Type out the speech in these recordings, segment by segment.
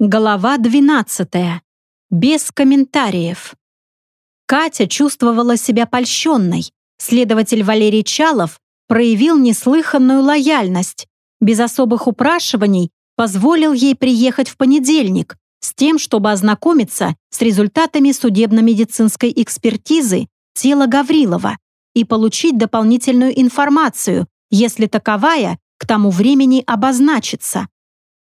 Глава 12. Без комментариев. Катя чувствовала себя польщенной. Следователь Валерий Чалов проявил неслыханную лояльность. Без особых упрашиваний позволил ей приехать в понедельник с тем, чтобы ознакомиться с результатами судебно-медицинской экспертизы тела Гаврилова и получить дополнительную информацию, если таковая к тому времени обозначится.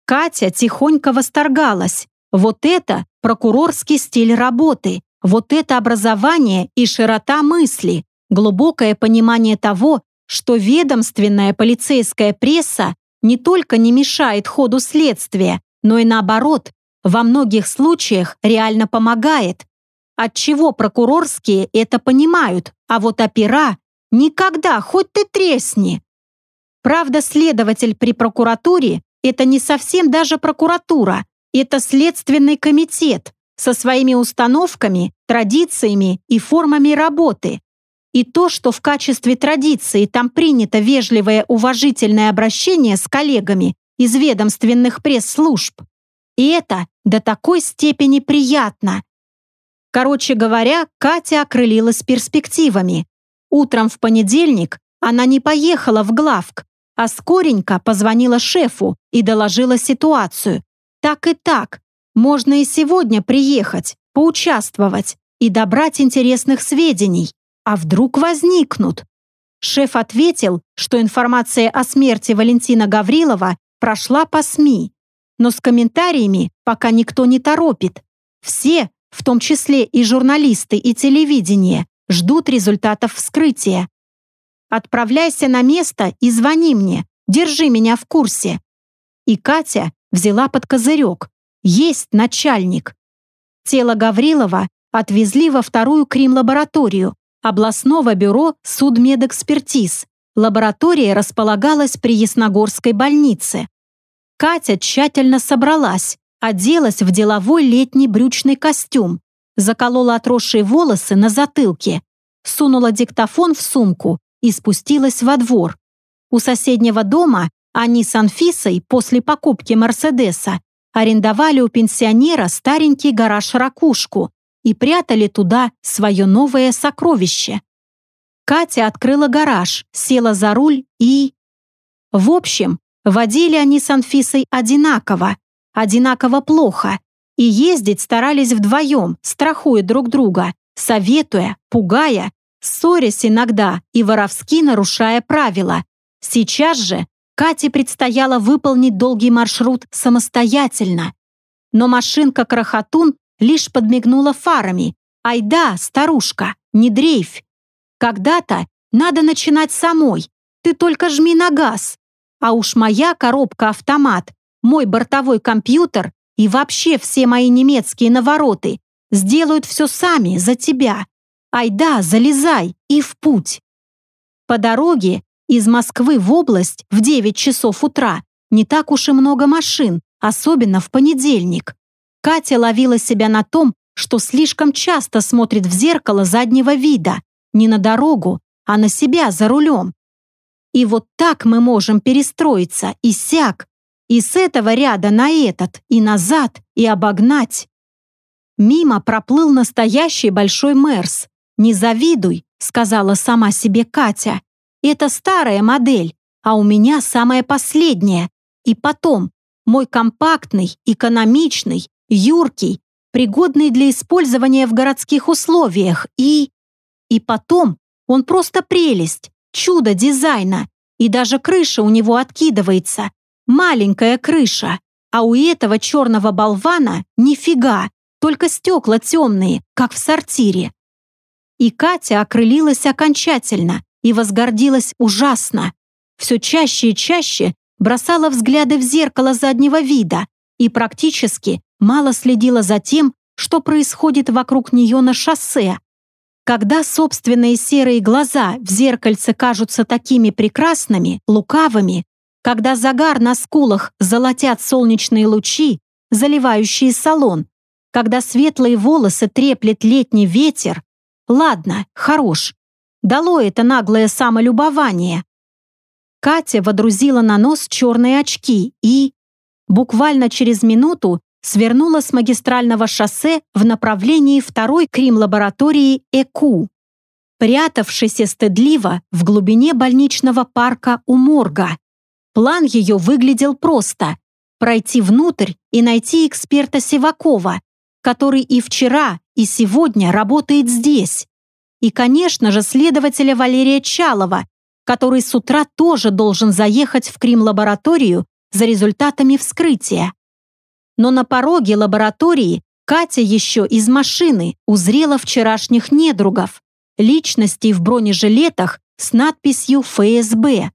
Катя тихонько восторгалась. Вот это прокурорский стиль работы, вот это образование и широта мысли, глубокое понимание того, что ведомственная полицейская пресса не только не мешает ходу следствия, но и наоборот, во многих случаях реально помогает. Отчего прокурорские это понимают, а вот опера никогда, хоть ты тресни. Правда, следователь при прокуратуре это не совсем даже прокуратура, это Следственный комитет со своими установками, традициями и формами работы. И то, что в качестве традиции там принято вежливое уважительное обращение с коллегами из ведомственных пресс-служб. И это до такой степени приятно. Короче говоря, Катя окрылилась перспективами. Утром в понедельник она не поехала в главк, а скоренько позвонила шефу и доложила ситуацию. Так и так, можно и сегодня приехать, поучаствовать и добрать интересных сведений. А вдруг возникнут? Шеф ответил, что информация о смерти Валентина Гаврилова прошла по СМИ, но с комментариями пока никто не торопит. Все, в том числе и журналисты и телевидение, ждут результатов вскрытия. Отправляйся на место и звони мне. Держи меня в курсе». И Катя взяла под козырек. Есть начальник. Тело Гаврилова отвезли во вторую крим-лабораторию областного бюро судмедэкспертиз. Лаборатория располагалась при Ясногорской больнице. Катя тщательно собралась, оделась в деловой летний брючный костюм, заколола отросшие волосы на затылке, сунула диктофон в сумку и спустилась во двор. У соседнего дома они с Анфисой после покупки Мерседеса арендовали у пенсионера старенький гараж-ракушку и прятали туда свое новое сокровище. Катя открыла гараж, села за руль и... В общем, водили они с Анфисой одинаково, одинаково плохо, и ездить старались вдвоем, страхуя друг друга, советуя, пугая ссорясь иногда и воровски нарушая правила. Сейчас же Кате предстояло выполнить долгий маршрут самостоятельно. Но машинка-крохотун лишь подмигнула фарами. «Айда, старушка, не дрейфь! Когда-то надо начинать самой, ты только жми на газ. А уж моя коробка-автомат, мой бортовой компьютер и вообще все мои немецкие навороты сделают все сами за тебя. Айда, залезай и в путь. По дороге из Москвы в область в 9 часов утра не так уж и много машин, особенно в понедельник. Катя ловила себя на том, что слишком часто смотрит в зеркало заднего вида, не на дорогу, а на себя за рулем. И вот так мы можем перестроиться и сяк, и с этого ряда на этот, и назад, и обогнать. Мимо проплыл настоящий большой Мерс, «Не завидуй», — сказала сама себе Катя. «Это старая модель, а у меня самая последняя. И потом, мой компактный, экономичный, юркий, пригодный для использования в городских условиях. И... И потом, он просто прелесть, чудо дизайна. И даже крыша у него откидывается. Маленькая крыша. А у этого черного болвана нифига, только стекла темные, как в сортире. И Катя окрылилась окончательно и возгордилась ужасно. Все чаще и чаще бросала взгляды в зеркало заднего вида и практически мало следила за тем, что происходит вокруг нее на шоссе. Когда собственные серые глаза в зеркальце кажутся такими прекрасными, лукавыми, когда загар на скулах золотят солнечные лучи, заливающие салон, когда светлые волосы треплет летний ветер, Ладно, хорош. Дало это наглое самолюбование. Катя водрузила на нос черные очки и... Буквально через минуту свернула с магистрального шоссе в направлении второй крим-лаборатории ЭКУ, прятавшейся стыдливо в глубине больничного парка у морга. План ее выглядел просто – пройти внутрь и найти эксперта Сивакова, который и вчера, и сегодня работает здесь. И, конечно же, следователя Валерия Чалова, который с утра тоже должен заехать в Крим-лабораторию за результатами вскрытия. Но на пороге лаборатории Катя еще из машины узрела вчерашних недругов, личностей в бронежилетах с надписью ФСБ.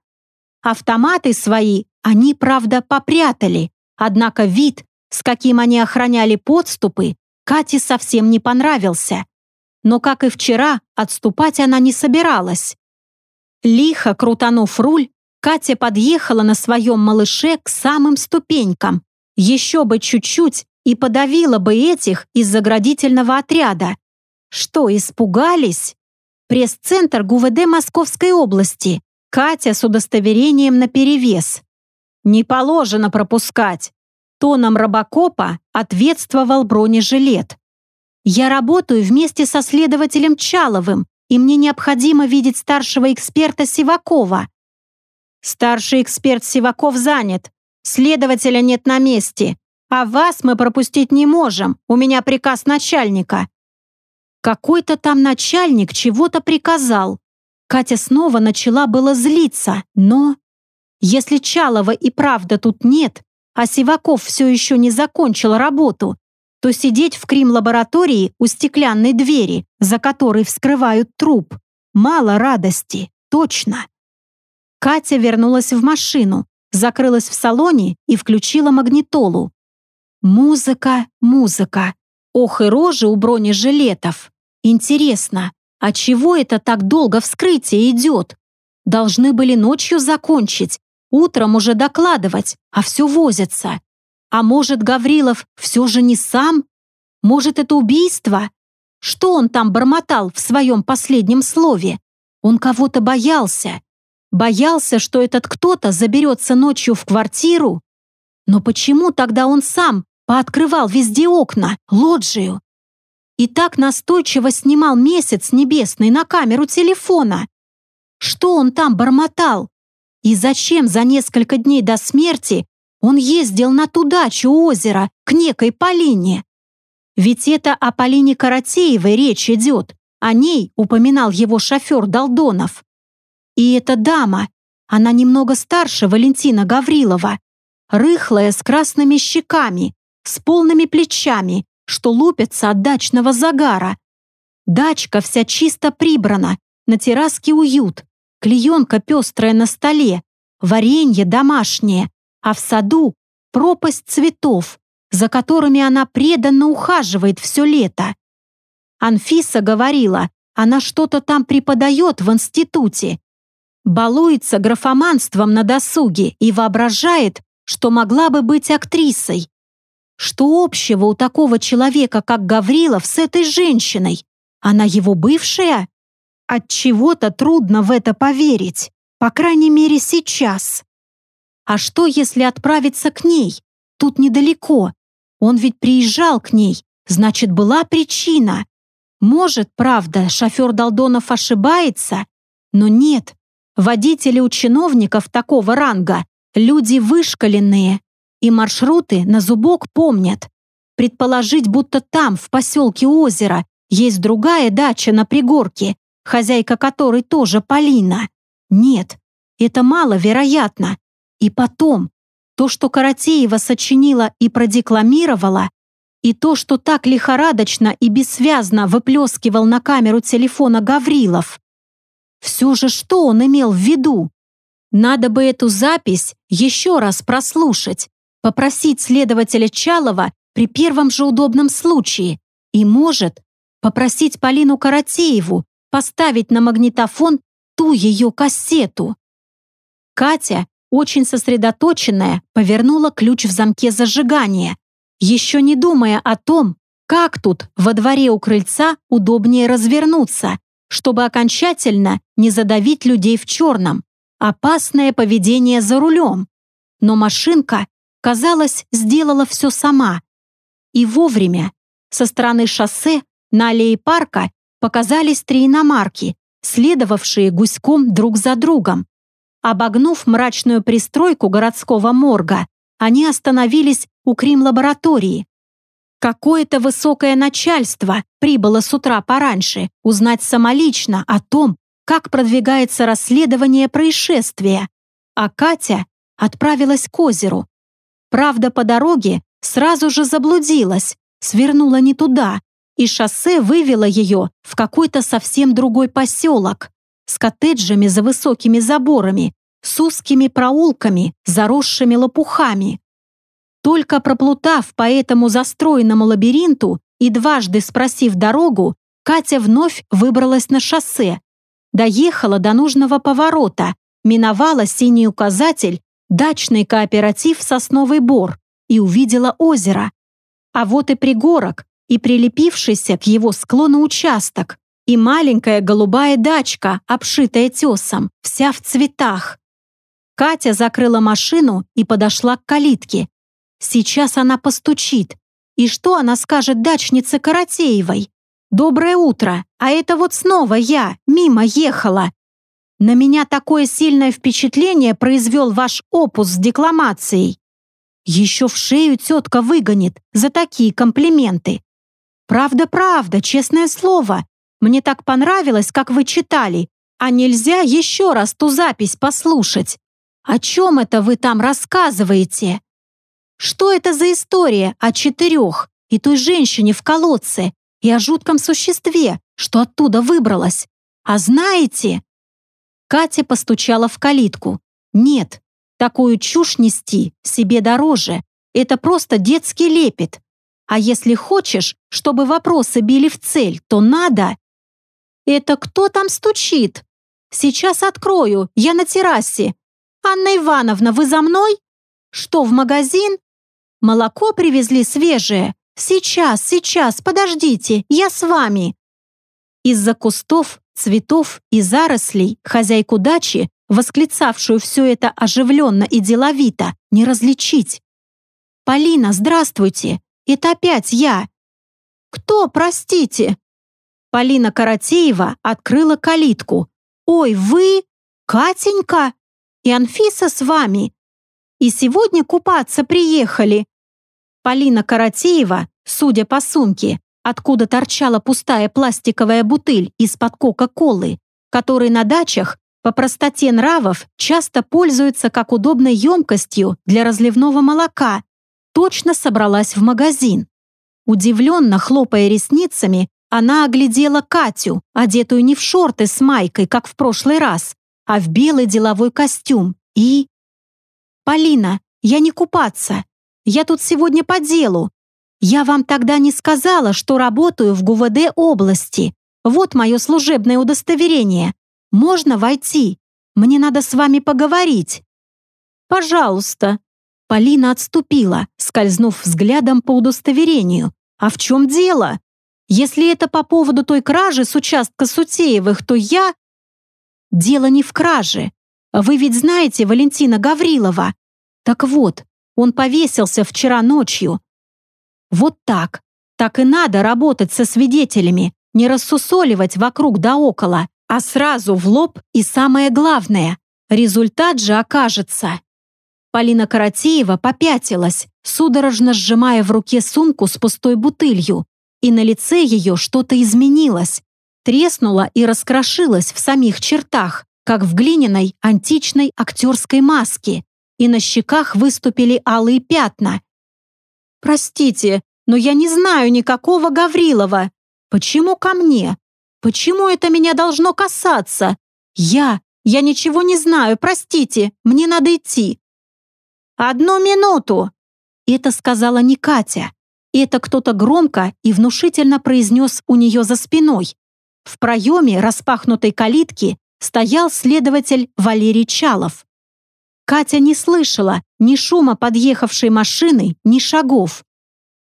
Автоматы свои они, правда, попрятали, однако вид, с каким они охраняли подступы, Кате совсем не понравился. Но, как и вчера, отступать она не собиралась. Лихо крутанув руль, Катя подъехала на своем малыше к самым ступенькам. Еще бы чуть-чуть и подавила бы этих из заградительного отряда. Что, испугались? Пресс-центр ГУВД Московской области. Катя с удостоверением наперевес. «Не положено пропускать», Тоном робокопа ответствовал бронежилет. «Я работаю вместе со следователем Чаловым, и мне необходимо видеть старшего эксперта Сивакова». «Старший эксперт Сиваков занят. Следователя нет на месте. А вас мы пропустить не можем. У меня приказ начальника». Какой-то там начальник чего-то приказал. Катя снова начала было злиться, но... Если Чалова и правда тут нет, а Сиваков все еще не закончил работу, то сидеть в крим-лаборатории у стеклянной двери, за которой вскрывают труп, мало радости, точно. Катя вернулась в машину, закрылась в салоне и включила магнитолу. Музыка, музыка. Ох и рожи у бронежилетов. Интересно, а чего это так долго вскрытие идет? Должны были ночью закончить, Утром уже докладывать, а все возится. А может, Гаврилов все же не сам? Может, это убийство? Что он там бормотал в своем последнем слове? Он кого-то боялся. Боялся, что этот кто-то заберется ночью в квартиру? Но почему тогда он сам пооткрывал везде окна, лоджию? И так настойчиво снимал месяц небесный на камеру телефона. Что он там бормотал? И зачем за несколько дней до смерти он ездил на ту дачу у озера к некой Полине? Ведь это о Полине Каратеевой речь идет. О ней упоминал его шофер Долдонов. И эта дама, она немного старше Валентина Гаврилова, рыхлая, с красными щеками, с полными плечами, что лупятся от дачного загара. Дачка вся чисто прибрана, на терраске уют, клеенка пестрая на столе, варенье домашнее, а в саду пропасть цветов, за которыми она преданно ухаживает все лето. Анфиса говорила, она что-то там преподает в институте, балуется графоманством на досуге и воображает, что могла бы быть актрисой. Что общего у такого человека, как Гаврилов, с этой женщиной? Она его бывшая? От чего-то трудно в это поверить, по крайней мере сейчас. А что, если отправиться к ней? Тут недалеко. Он ведь приезжал к ней, значит, была причина. Может, правда, шофер Долдонов ошибается, но нет. Водители у чиновников такого ранга – люди вышкаленные, и маршруты на зубок помнят. Предположить, будто там, в поселке озера, есть другая дача на пригорке, хозяйка которой тоже Полина. Нет, это маловероятно. И потом, то, что Каратеева сочинила и продекламировала, и то, что так лихорадочно и бессвязно выплескивал на камеру телефона Гаврилов. Все же что он имел в виду? Надо бы эту запись еще раз прослушать, попросить следователя Чалова при первом же удобном случае и, может, попросить Полину Каратееву поставить на магнитофон ту ее кассету. Катя, очень сосредоточенная, повернула ключ в замке зажигания, еще не думая о том, как тут во дворе у крыльца удобнее развернуться, чтобы окончательно не задавить людей в черном. Опасное поведение за рулем. Но машинка, казалось, сделала все сама. И вовремя. Со стороны шоссе на аллее парка показались три иномарки, следовавшие гуськом друг за другом. Обогнув мрачную пристройку городского морга, они остановились у крим-лаборатории. Какое-то высокое начальство прибыло с утра пораньше узнать самолично о том, как продвигается расследование происшествия, а Катя отправилась к озеру. Правда, по дороге сразу же заблудилась, свернула не туда, и шоссе вывело ее в какой-то совсем другой поселок с коттеджами за высокими заборами, с узкими проулками, заросшими лопухами. Только проплутав по этому застроенному лабиринту и дважды спросив дорогу, Катя вновь выбралась на шоссе, доехала до нужного поворота, миновала синий указатель «Дачный кооператив «Сосновый бор» и увидела озеро. А вот и пригорок, и прилепившийся к его склону участок, и маленькая голубая дачка, обшитая тесом, вся в цветах. Катя закрыла машину и подошла к калитке. Сейчас она постучит. И что она скажет дачнице Каратеевой? «Доброе утро, а это вот снова я, мимо ехала. На меня такое сильное впечатление произвел ваш опус с декламацией. Еще в шею тетка выгонит за такие комплименты. Правда-правда, честное слово. Мне так понравилось, как вы читали. А нельзя еще раз ту запись послушать? О чем это вы там рассказываете? Что это за история о четырех и той женщине в колодце и о жутком существе, что оттуда выбралось? А знаете...» Катя постучала в калитку. «Нет, такую чушь нести себе дороже. Это просто детский лепет. А если хочешь, чтобы вопросы били в цель, то надо...» «Это кто там стучит?» «Сейчас открою, я на террасе. Анна Ивановна, вы за мной?» «Что, в магазин?» «Молоко привезли свежее. Сейчас, сейчас, подождите, я с вами!» Из-за кустов, цветов и зарослей хозяйку дачи, восклицавшую все это оживленно и деловито, не различить. «Полина, здравствуйте! Это опять я!» «Кто, простите?» Полина Каратеева открыла калитку. «Ой, вы? Катенька? И Анфиса с вами? И сегодня купаться приехали. Полина Каратеева, судя по сумке, откуда торчала пустая пластиковая бутыль из-под Кока-Колы, которой на дачах по простоте нравов часто пользуются как удобной емкостью для разливного молока, точно собралась в магазин. Удивленно хлопая ресницами, она оглядела Катю, одетую не в шорты с майкой, как в прошлый раз, а в белый деловой костюм, и... «Полина, я не купаться. Я тут сегодня по делу. Я вам тогда не сказала, что работаю в ГУВД области. Вот мое служебное удостоверение. Можно войти? Мне надо с вами поговорить». «Пожалуйста». Полина отступила, скользнув взглядом по удостоверению. «А в чем дело? Если это по поводу той кражи с участка Сутеевых, то я...» «Дело не в краже. Вы ведь знаете Валентина Гаврилова. Так вот, он повесился вчера ночью. Вот так. Так и надо работать со свидетелями, не рассусоливать вокруг да около, а сразу в лоб и самое главное. Результат же окажется. Полина Каратеева попятилась, судорожно сжимая в руке сумку с пустой бутылью, и на лице ее что-то изменилось, треснуло и раскрошилось в самих чертах, как в глиняной античной актерской маске и на щеках выступили алые пятна. «Простите, но я не знаю никакого Гаврилова. Почему ко мне? Почему это меня должно касаться? Я, я ничего не знаю, простите, мне надо идти». «Одну минуту!» Это сказала не Катя. Это кто-то громко и внушительно произнес у нее за спиной. В проеме распахнутой калитки стоял следователь Валерий Чалов. Катя не слышала ни шума подъехавшей машины, ни шагов.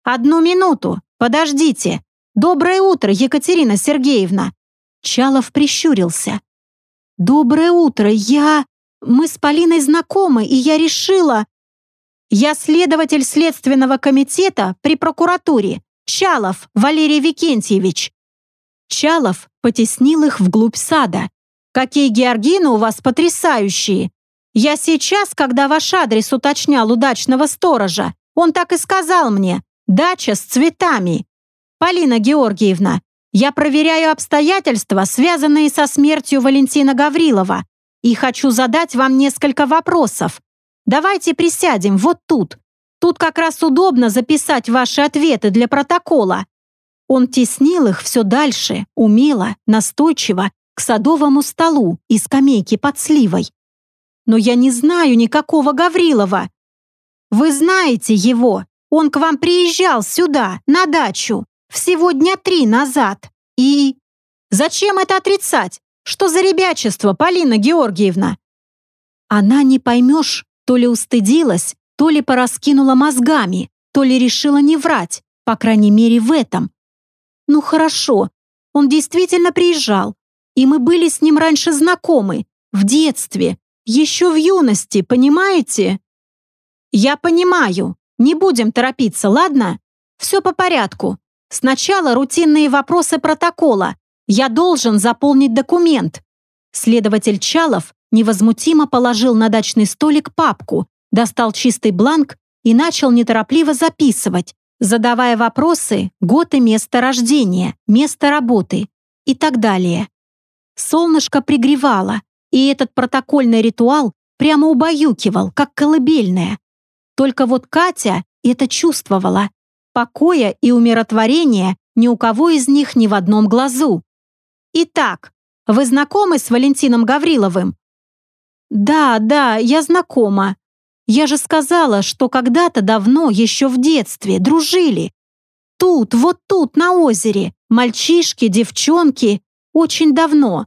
«Одну минуту! Подождите! Доброе утро, Екатерина Сергеевна!» Чалов прищурился. «Доброе утро! Я... Мы с Полиной знакомы, и я решила...» Я следователь Следственного комитета при прокуратуре. Чалов Валерий Викентьевич». Чалов потеснил их вглубь сада. «Какие георгины у вас потрясающие! Я сейчас, когда ваш адрес уточнял удачного сторожа, он так и сказал мне «дача с цветами». Полина Георгиевна, я проверяю обстоятельства, связанные со смертью Валентина Гаврилова, и хочу задать вам несколько вопросов. Давайте присядем вот тут. Тут как раз удобно записать ваши ответы для протокола. Он теснил их все дальше, умело, настойчиво, к садовому столу и скамейке под сливой. Но я не знаю никакого Гаврилова. Вы знаете его. Он к вам приезжал сюда, на дачу, всего дня три назад. И... Зачем это отрицать? Что за ребячество, Полина Георгиевна? Она не поймешь, то ли устыдилась, то ли пораскинула мозгами, то ли решила не врать, по крайней мере в этом. Ну хорошо, он действительно приезжал, и мы были с ним раньше знакомы, в детстве, еще в юности, понимаете? Я понимаю, не будем торопиться, ладно? Все по порядку. Сначала рутинные вопросы протокола. Я должен заполнить документ. Следователь Чалов невозмутимо положил на дачный столик папку, достал чистый бланк и начал неторопливо записывать, задавая вопросы год и место рождения, место работы и так далее. Солнышко пригревало, и этот протокольный ритуал прямо убаюкивал, как колыбельная. Только вот Катя это чувствовала. Покоя и умиротворения ни у кого из них ни в одном глазу. «Итак, вы знакомы с Валентином Гавриловым?» «Да, да, я знакома. Я же сказала, что когда-то давно, еще в детстве, дружили. Тут, вот тут, на озере, мальчишки, девчонки, очень давно.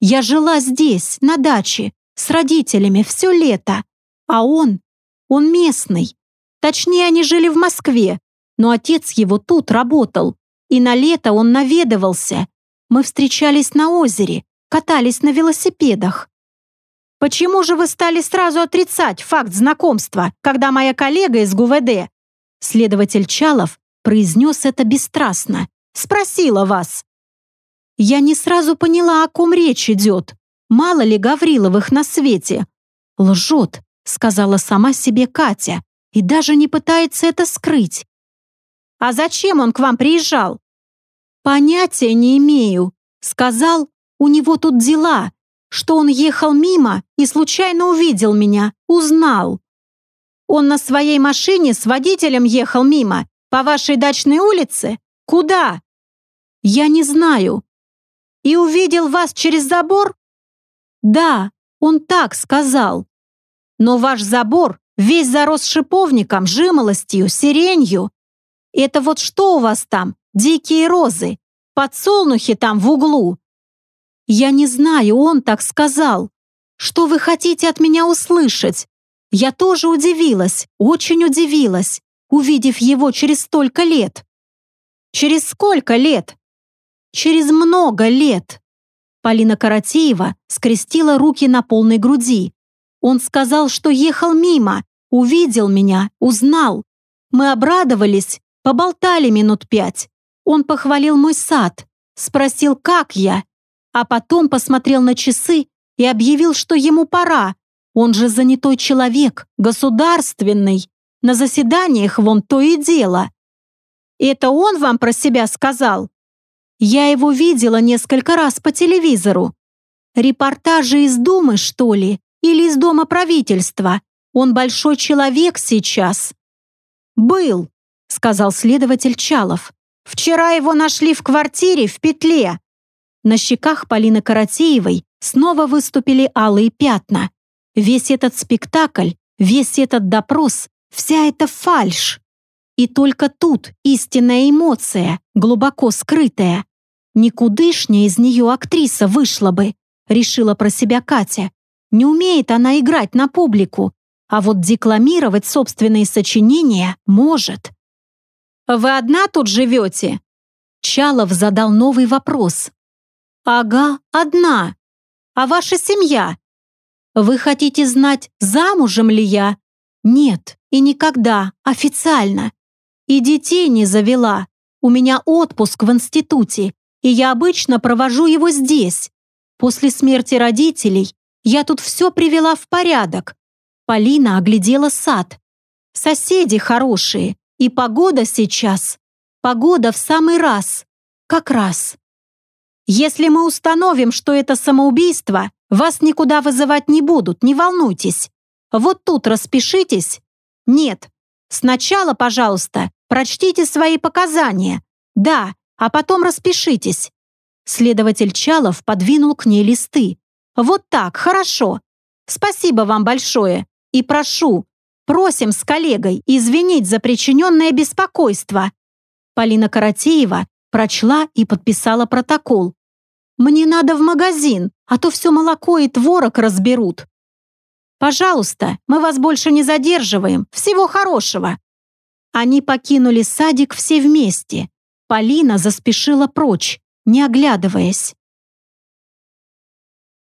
Я жила здесь, на даче, с родителями все лето. А он, он местный. Точнее, они жили в Москве, но отец его тут работал. И на лето он наведывался. Мы встречались на озере, катались на велосипедах. Почему же вы стали сразу отрицать факт знакомства, когда моя коллега из ГУВД, следователь Чалов, произнес это бесстрастно, спросила вас? Я не сразу поняла, о ком речь идет. Мало ли Гавриловых на свете. Лжет, сказала сама себе Катя, и даже не пытается это скрыть. А зачем он к вам приезжал? Понятия не имею. Сказал, у него тут дела, что он ехал мимо и случайно увидел меня, узнал. Он на своей машине с водителем ехал мимо, по вашей дачной улице? Куда? Я не знаю. И увидел вас через забор? Да, он так сказал. Но ваш забор весь зарос шиповником, жимолостью, сиренью. Это вот что у вас там, дикие розы, подсолнухи там в углу, «Я не знаю, он так сказал. Что вы хотите от меня услышать?» Я тоже удивилась, очень удивилась, увидев его через столько лет. «Через сколько лет?» «Через много лет». Полина Каратеева скрестила руки на полной груди. Он сказал, что ехал мимо, увидел меня, узнал. Мы обрадовались, поболтали минут пять. Он похвалил мой сад, спросил, как я, а потом посмотрел на часы и объявил, что ему пора. Он же занятой человек, государственный. На заседаниях вон то и дело. Это он вам про себя сказал? Я его видела несколько раз по телевизору. Репортажи из Думы, что ли? Или из Дома правительства? Он большой человек сейчас. Был, сказал следователь Чалов. Вчера его нашли в квартире в петле. На щеках Полины Каратеевой снова выступили алые пятна. Весь этот спектакль, весь этот допрос, вся эта фальшь. И только тут истинная эмоция, глубоко скрытая. Никудышняя из нее актриса вышла бы, решила про себя Катя. Не умеет она играть на публику, а вот декламировать собственные сочинения может. «Вы одна тут живете?» Чалов задал новый вопрос, «Ага, одна. А ваша семья? Вы хотите знать, замужем ли я? Нет, И никогда, официально. И детей не завела. У меня отпуск в институте, и я обычно провожу его здесь. После смерти родителей я тут все привела в порядок. Полина оглядела сад. Соседи хорошие, и погода сейчас. Погода в самый раз. Как раз. Если мы установим, что это самоубийство, вас никуда вызывать не будут, не волнуйтесь. Вот тут распишитесь. Нет. Сначала, пожалуйста, прочтите свои показания. Да, а потом распишитесь. Следователь Чалов подвинул к ней листы. Вот так, хорошо. Спасибо вам большое. И прошу, просим с коллегой извинить за причиненное беспокойство. Полина Каратеева прочла и подписала протокол. «Мне надо в магазин, а то все молоко и творог разберут». «Пожалуйста, мы вас больше не задерживаем. Всего хорошего». Они покинули садик все вместе. Полина заспешила прочь, не оглядываясь.